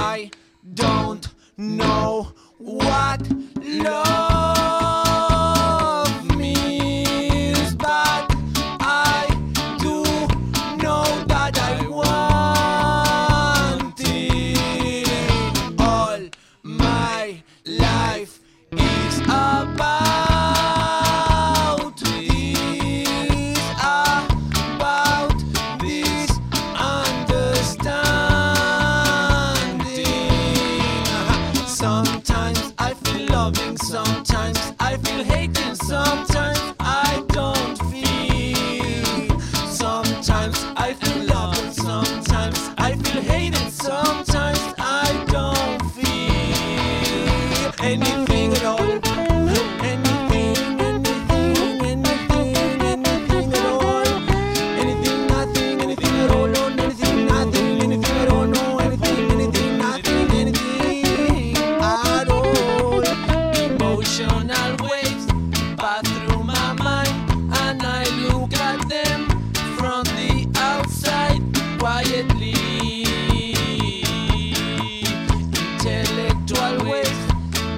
I don't know what love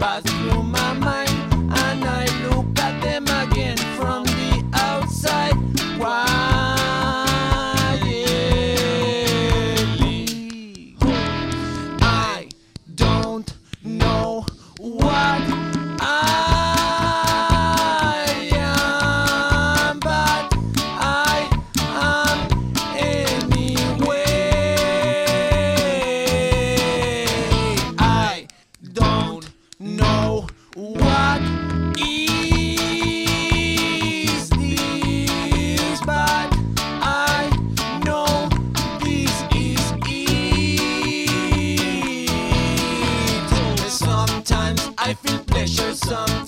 pass through my mind and I look at them again from the outside. Why? I don't know what. What is this? But I know this is it. Sometimes I feel pleasure, sometimes.